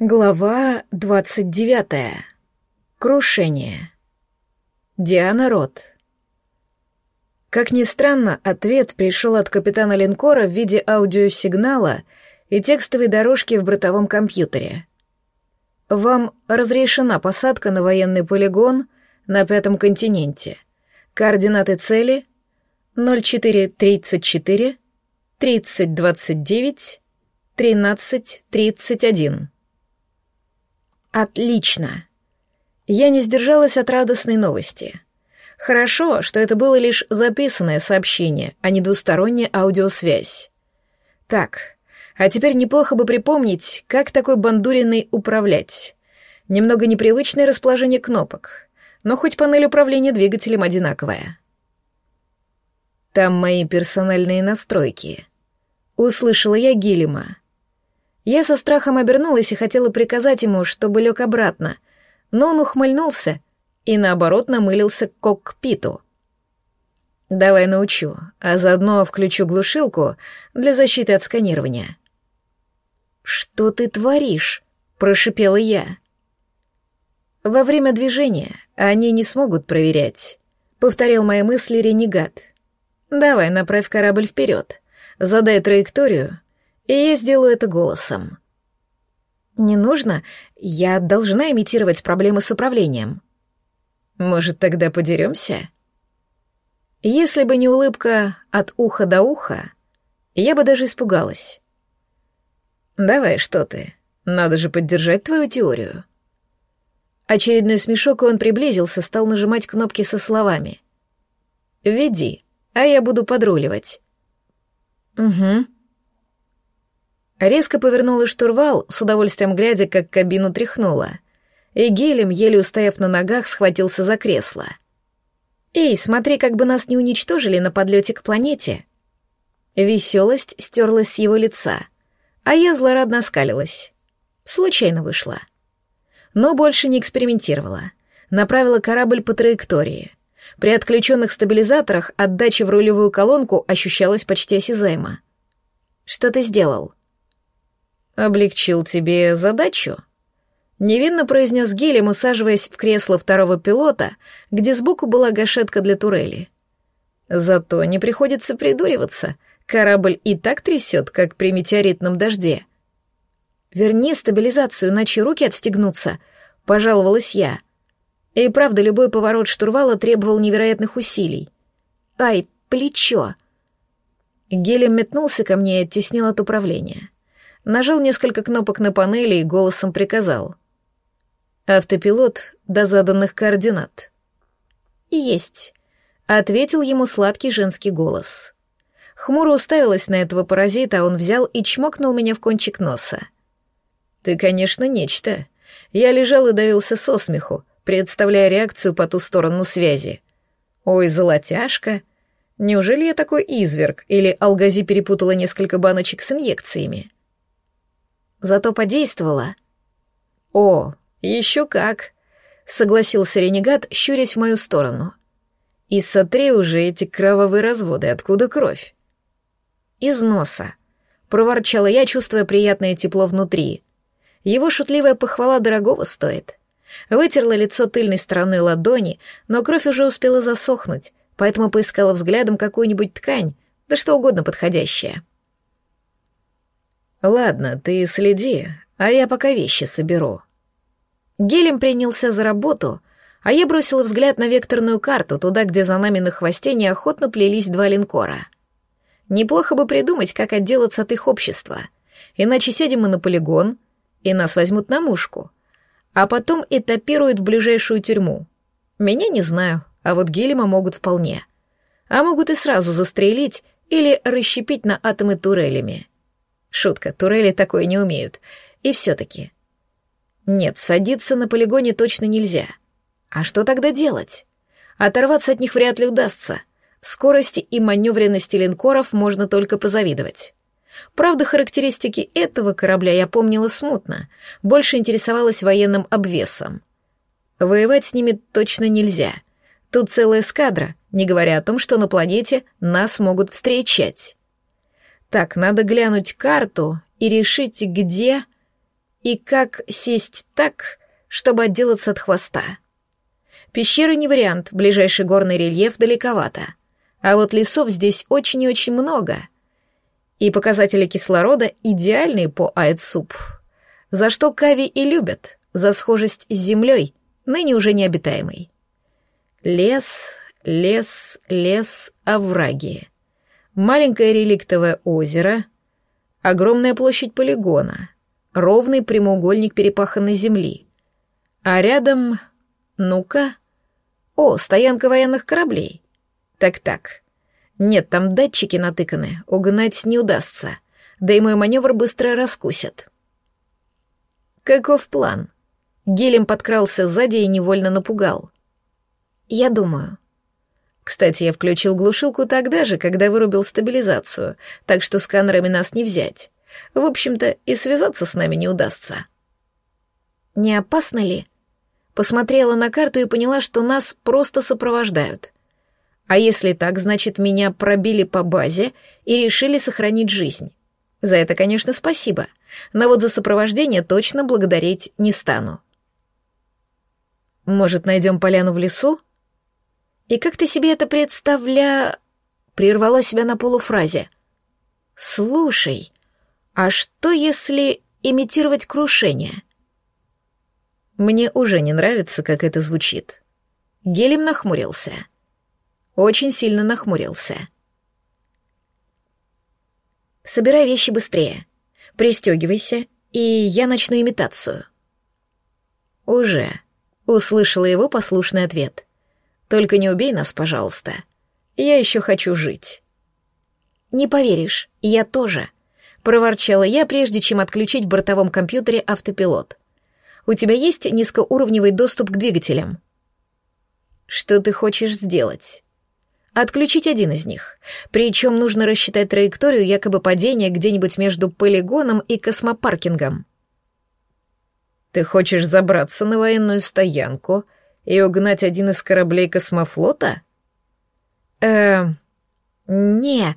Глава двадцать девятая. Крушение. Диана Рот. Как ни странно, ответ пришел от капитана линкора в виде аудиосигнала и текстовой дорожки в бортовом компьютере. Вам разрешена посадка на военный полигон на Пятом континенте. Координаты цели 0434 3029 1331. Отлично. Я не сдержалась от радостной новости. Хорошо, что это было лишь записанное сообщение, а не двусторонняя аудиосвязь. Так, а теперь неплохо бы припомнить, как такой бандуриной управлять. Немного непривычное расположение кнопок, но хоть панель управления двигателем одинаковая. Там мои персональные настройки. Услышала я Гилема. Я со страхом обернулась и хотела приказать ему, чтобы лег обратно, но он ухмыльнулся и, наоборот, намылился к кокпиту. «Давай научу, а заодно включу глушилку для защиты от сканирования». «Что ты творишь?» — прошипела я. «Во время движения они не смогут проверять», — повторил мои мысли ренегат. «Давай, направь корабль вперед, задай траекторию и я сделаю это голосом. Не нужно, я должна имитировать проблемы с управлением. Может, тогда подеремся? Если бы не улыбка от уха до уха, я бы даже испугалась. Давай, что ты, надо же поддержать твою теорию. Очередной смешок, и он приблизился, стал нажимать кнопки со словами. «Веди, а я буду подруливать». «Угу», Резко повернула штурвал, с удовольствием глядя, как кабину тряхнула. И Гелем, еле устояв на ногах, схватился за кресло. «Эй, смотри, как бы нас не уничтожили на подлете к планете!» Веселость стерлась с его лица, а я злорадно оскалилась. Случайно вышла. Но больше не экспериментировала. Направила корабль по траектории. При отключенных стабилизаторах отдача в рулевую колонку ощущалась почти осязаемо. «Что ты сделал?» «Облегчил тебе задачу?» Невинно произнес Гелем, усаживаясь в кресло второго пилота, где сбоку была гашетка для турели. «Зато не приходится придуриваться. Корабль и так трясет, как при метеоритном дожде». «Верни стабилизацию, иначе руки отстегнутся», — пожаловалась я. И правда, любой поворот штурвала требовал невероятных усилий. «Ай, плечо!» Гелем метнулся ко мне и оттеснил от управления нажал несколько кнопок на панели и голосом приказал. «Автопилот до заданных координат». «Есть», — ответил ему сладкий женский голос. Хмуро уставилась на этого паразита, а он взял и чмокнул меня в кончик носа. «Ты, конечно, нечто. Я лежал и давился со смеху, представляя реакцию по ту сторону связи. Ой, золотяшка! Неужели я такой изверг, или Алгази перепутала несколько баночек с инъекциями?» Зато подействовала. «О, еще как!» — согласился ренегат, щурясь в мою сторону. «И сотри уже эти кровавые разводы, откуда кровь?» «Из носа», — проворчала я, чувствуя приятное тепло внутри. Его шутливая похвала дорогого стоит. Вытерла лицо тыльной стороной ладони, но кровь уже успела засохнуть, поэтому поискала взглядом какую-нибудь ткань, да что угодно подходящее. «Ладно, ты следи, а я пока вещи соберу». Гелем принялся за работу, а я бросила взгляд на векторную карту, туда, где за нами на хвосте неохотно плелись два линкора. Неплохо бы придумать, как отделаться от их общества, иначе сядем мы на полигон, и нас возьмут на мушку, а потом этапируют в ближайшую тюрьму. Меня не знаю, а вот Гелема могут вполне. А могут и сразу застрелить или расщепить на атомы турелями. Шутка, турели такое не умеют. И все-таки. Нет, садиться на полигоне точно нельзя. А что тогда делать? Оторваться от них вряд ли удастся. Скорости и маневренности линкоров можно только позавидовать. Правда, характеристики этого корабля я помнила смутно, больше интересовалась военным обвесом. Воевать с ними точно нельзя. Тут целая эскадра, не говоря о том, что на планете нас могут встречать. Так, надо глянуть карту и решить, где... и как сесть так, чтобы отделаться от хвоста. Пещеры не вариант, ближайший горный рельеф далековато. А вот лесов здесь очень и очень много. И показатели кислорода идеальные по Айдсуп. За что Кави и любят, за схожесть с землей, ныне уже необитаемой. Лес, лес, лес, овраги. Маленькое реликтовое озеро, огромная площадь полигона, ровный прямоугольник перепаханной земли. А рядом, ну-ка, о, стоянка военных кораблей. Так-так. Нет, там датчики натыканы, угнать не удастся. Да и мой маневр быстро раскусят. Каков план? Гелем подкрался сзади и невольно напугал. Я думаю. Кстати, я включил глушилку тогда же, когда вырубил стабилизацию, так что сканерами нас не взять. В общем-то, и связаться с нами не удастся. Не опасно ли? Посмотрела на карту и поняла, что нас просто сопровождают. А если так, значит, меня пробили по базе и решили сохранить жизнь. За это, конечно, спасибо, но вот за сопровождение точно благодарить не стану. Может, найдем поляну в лесу? И как ты себе это представля... Прервала себя на полуфразе. Слушай, а что если имитировать крушение? Мне уже не нравится, как это звучит. Гелем нахмурился. — очень сильно нахмурился. «Собирай вещи быстрее. Пристегивайся, и я начну имитацию». «Уже», — услышала его послушный ответ. «Только не убей нас, пожалуйста. Я еще хочу жить». «Не поверишь, я тоже», — проворчала я, прежде чем отключить в бортовом компьютере автопилот. «У тебя есть низкоуровневый доступ к двигателям?» «Что ты хочешь сделать?» Отключить один из них. Причем нужно рассчитать траекторию якобы падения где-нибудь между полигоном и космопаркингом. Ты хочешь забраться на военную стоянку и угнать один из кораблей космофлота? Э, не,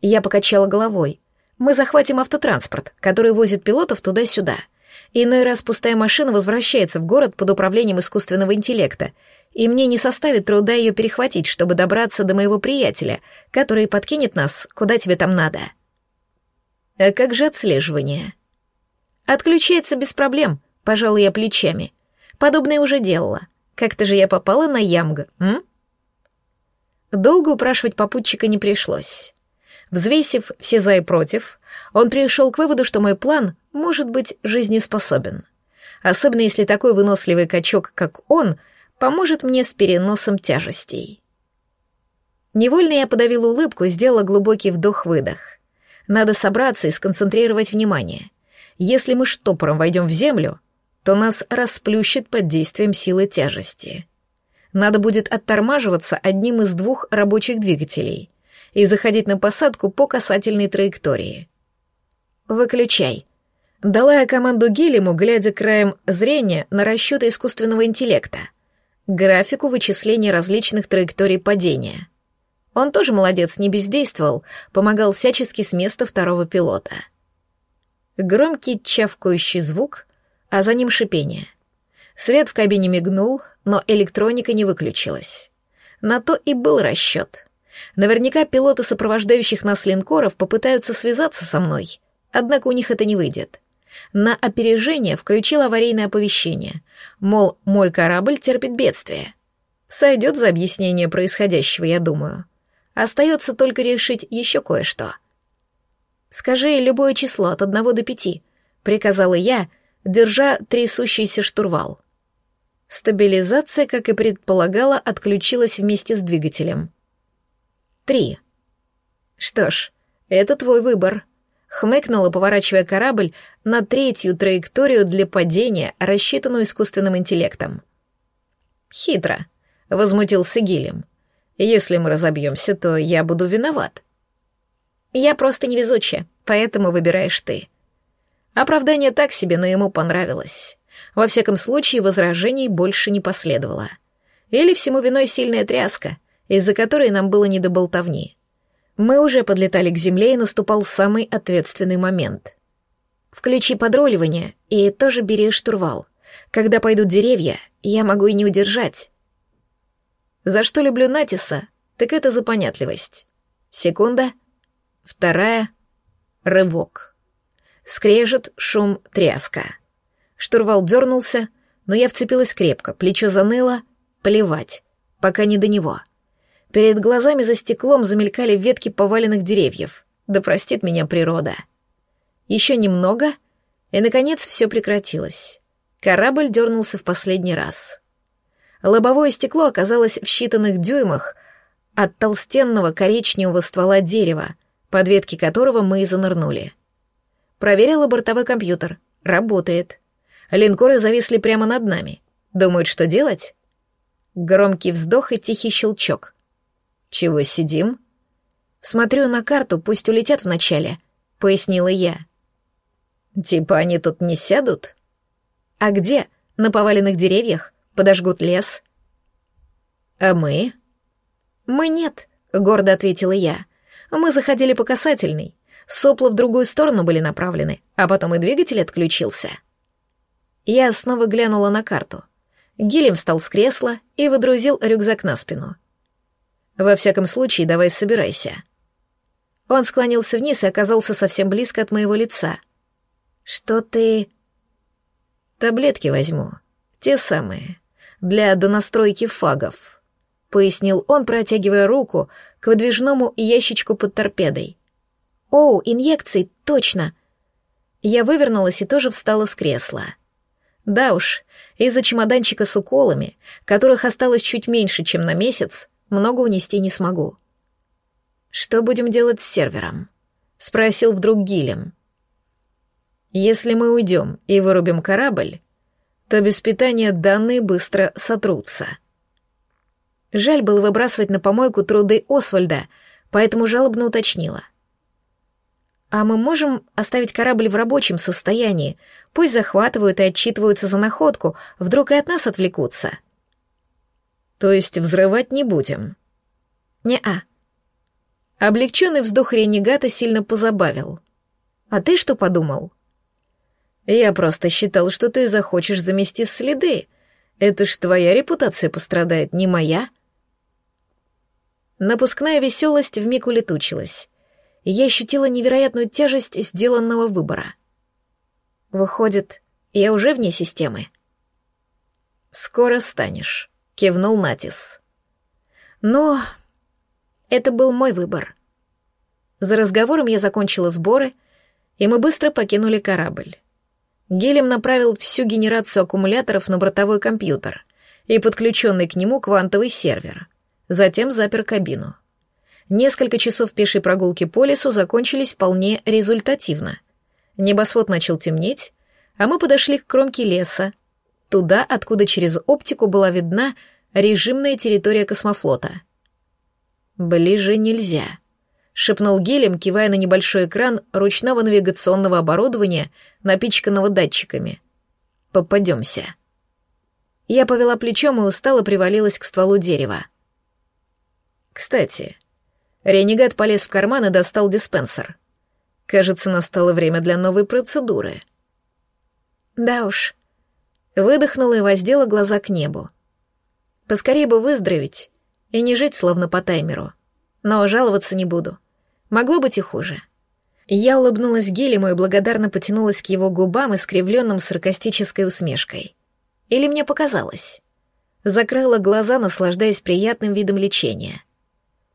я покачала головой. Мы захватим автотранспорт, который возит пилотов туда-сюда. Иной раз пустая машина возвращается в город под управлением искусственного интеллекта — и мне не составит труда ее перехватить, чтобы добраться до моего приятеля, который подкинет нас, куда тебе там надо. А как же отслеживание? Отключается без проблем, пожалуй, я плечами. Подобное уже делала. Как-то же я попала на Ямга, м? Долго упрашивать попутчика не пришлось. Взвесив все за и против, он пришел к выводу, что мой план может быть жизнеспособен. Особенно если такой выносливый качок, как он — поможет мне с переносом тяжестей. Невольно я подавила улыбку сделала глубокий вдох-выдох. Надо собраться и сконцентрировать внимание. Если мы штопором войдем в землю, то нас расплющит под действием силы тяжести. Надо будет оттормаживаться одним из двух рабочих двигателей и заходить на посадку по касательной траектории. «Выключай», Дала я команду Гелему, глядя краем зрения на расчеты искусственного интеллекта графику вычисления различных траекторий падения. Он тоже молодец, не бездействовал, помогал всячески с места второго пилота. Громкий чавкающий звук, а за ним шипение. Свет в кабине мигнул, но электроника не выключилась. На то и был расчет. Наверняка пилоты сопровождающих нас линкоров попытаются связаться со мной, однако у них это не выйдет на опережение включил аварийное оповещение, мол, мой корабль терпит бедствие. Сойдет за объяснение происходящего, я думаю. Остается только решить еще кое-что. «Скажи любое число от одного до пяти», — приказала я, держа трясущийся штурвал. Стабилизация, как и предполагала, отключилась вместе с двигателем. «Три». «Что ж, это твой выбор», хмыкнула, поворачивая корабль на третью траекторию для падения, рассчитанную искусственным интеллектом. «Хитро», — возмутился Гилем. «Если мы разобьемся, то я буду виноват». «Я просто невезучая, поэтому выбираешь ты». Оправдание так себе, но ему понравилось. Во всяком случае, возражений больше не последовало. Или всему виной сильная тряска, из-за которой нам было не до болтовни. Мы уже подлетали к земле, и наступал самый ответственный момент. Включи подроливание и тоже бери штурвал. Когда пойдут деревья, я могу и не удержать. За что люблю Натиса, так это за понятливость. Секунда, вторая, рывок. Скрежет, шум, тряска. Штурвал дернулся, но я вцепилась крепко, плечо заныло, плевать, пока не до него. Перед глазами за стеклом замелькали ветки поваленных деревьев. Да простит меня природа. Еще немного, и, наконец, все прекратилось. Корабль дернулся в последний раз. Лобовое стекло оказалось в считанных дюймах от толстенного коричневого ствола дерева, под ветки которого мы и занырнули. Проверила бортовой компьютер. Работает. Линкоры зависли прямо над нами. Думают, что делать? Громкий вздох и тихий щелчок. Чего сидим? Смотрю на карту, пусть улетят вначале, пояснила я. Типа они тут не сядут? А где? На поваленных деревьях? Подожгут лес? А мы? Мы нет, гордо ответила я. Мы заходили по касательной. Сопла в другую сторону были направлены, а потом и двигатель отключился. Я снова глянула на карту. Гилем встал с кресла и выдрузил рюкзак на спину. «Во всяком случае, давай собирайся». Он склонился вниз и оказался совсем близко от моего лица — «Что ты...» «Таблетки возьму. Те самые. Для донастройки фагов», — пояснил он, протягивая руку к выдвижному ящичку под торпедой. «Оу, инъекции, точно!» Я вывернулась и тоже встала с кресла. Да уж, из-за чемоданчика с уколами, которых осталось чуть меньше, чем на месяц, много унести не смогу. «Что будем делать с сервером?» — спросил вдруг Гилем. Если мы уйдем и вырубим корабль, то без питания данные быстро сотрутся. Жаль было выбрасывать на помойку труды Освальда, поэтому жалобно уточнила. «А мы можем оставить корабль в рабочем состоянии? Пусть захватывают и отчитываются за находку, вдруг и от нас отвлекутся». «То есть взрывать не будем?» «Не-а». Облегченный вздох ренегата сильно позабавил. «А ты что подумал?» Я просто считал, что ты захочешь замести следы. Это ж твоя репутация пострадает, не моя. Напускная веселость вмиг улетучилась, и я ощутила невероятную тяжесть сделанного выбора. Выходит, я уже вне системы. «Скоро станешь», — кивнул Натис. Но это был мой выбор. За разговором я закончила сборы, и мы быстро покинули корабль. Гелем направил всю генерацию аккумуляторов на бортовой компьютер и подключенный к нему квантовый сервер. Затем запер кабину. Несколько часов пешей прогулки по лесу закончились вполне результативно. Небосвод начал темнеть, а мы подошли к кромке леса, туда, откуда через оптику была видна режимная территория космофлота. Ближе нельзя шепнул Гелем, кивая на небольшой экран ручного навигационного оборудования, напичканного датчиками. Попадемся. Я повела плечом и устало привалилась к стволу дерева. Кстати, ренегат полез в карман и достал диспенсер. Кажется, настало время для новой процедуры. Да уж. Выдохнула и воздела глаза к небу. Поскорее бы выздороветь и не жить словно по таймеру. Но жаловаться не буду. Могло быть и хуже. Я улыбнулась Гелему и благодарно потянулась к его губам, искривленным саркастической усмешкой. Или мне показалось? Закрыла глаза, наслаждаясь приятным видом лечения.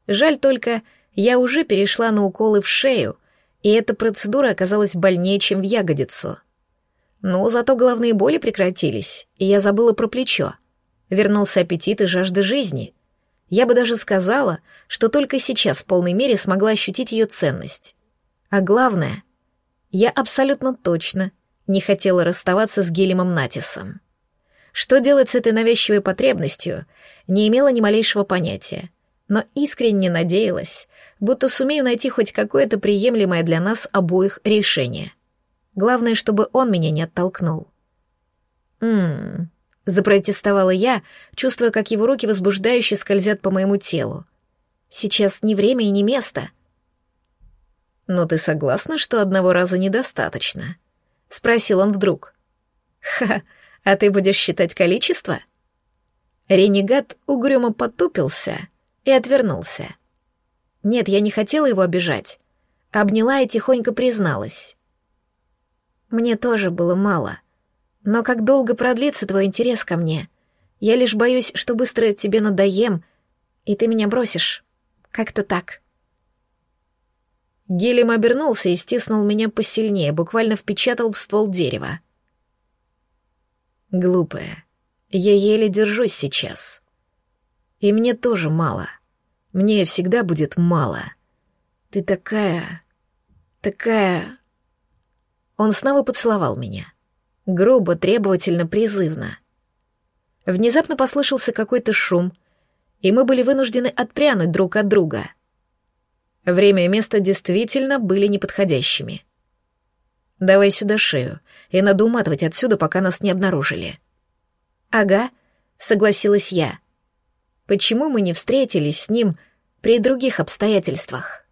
Жаль только, я уже перешла на уколы в шею, и эта процедура оказалась больнее, чем в ягодицу. Но зато головные боли прекратились, и я забыла про плечо. Вернулся аппетит и жажда жизни. Я бы даже сказала, что только сейчас в полной мере смогла ощутить ее ценность. А главное, я абсолютно точно не хотела расставаться с Гелемом Натисом. Что делать с этой навязчивой потребностью, не имела ни малейшего понятия, но искренне надеялась, будто сумею найти хоть какое-то приемлемое для нас обоих решение. Главное, чтобы он меня не оттолкнул. Ммм, Запротестовала я, чувствуя, как его руки возбуждающе скользят по моему телу. Сейчас не время и не место. Но ты согласна, что одного раза недостаточно? — спросил он вдруг. «Ха, а ты будешь считать количество?» Ренегат угрюмо потупился и отвернулся. Нет, я не хотела его обижать. Обняла и тихонько призналась. Мне тоже было мало. Но как долго продлится твой интерес ко мне? Я лишь боюсь, что быстро тебе надоем, и ты меня бросишь. Как-то так. Гелем обернулся и стиснул меня посильнее, буквально впечатал в ствол дерева. Глупая. Я еле держусь сейчас. И мне тоже мало. Мне всегда будет мало. Ты такая... такая... Он снова поцеловал меня. Грубо, требовательно, призывно. Внезапно послышался какой-то шум, и мы были вынуждены отпрянуть друг от друга. Время и место действительно были неподходящими. «Давай сюда шею, и надо уматывать отсюда, пока нас не обнаружили». «Ага», — согласилась я. «Почему мы не встретились с ним при других обстоятельствах?»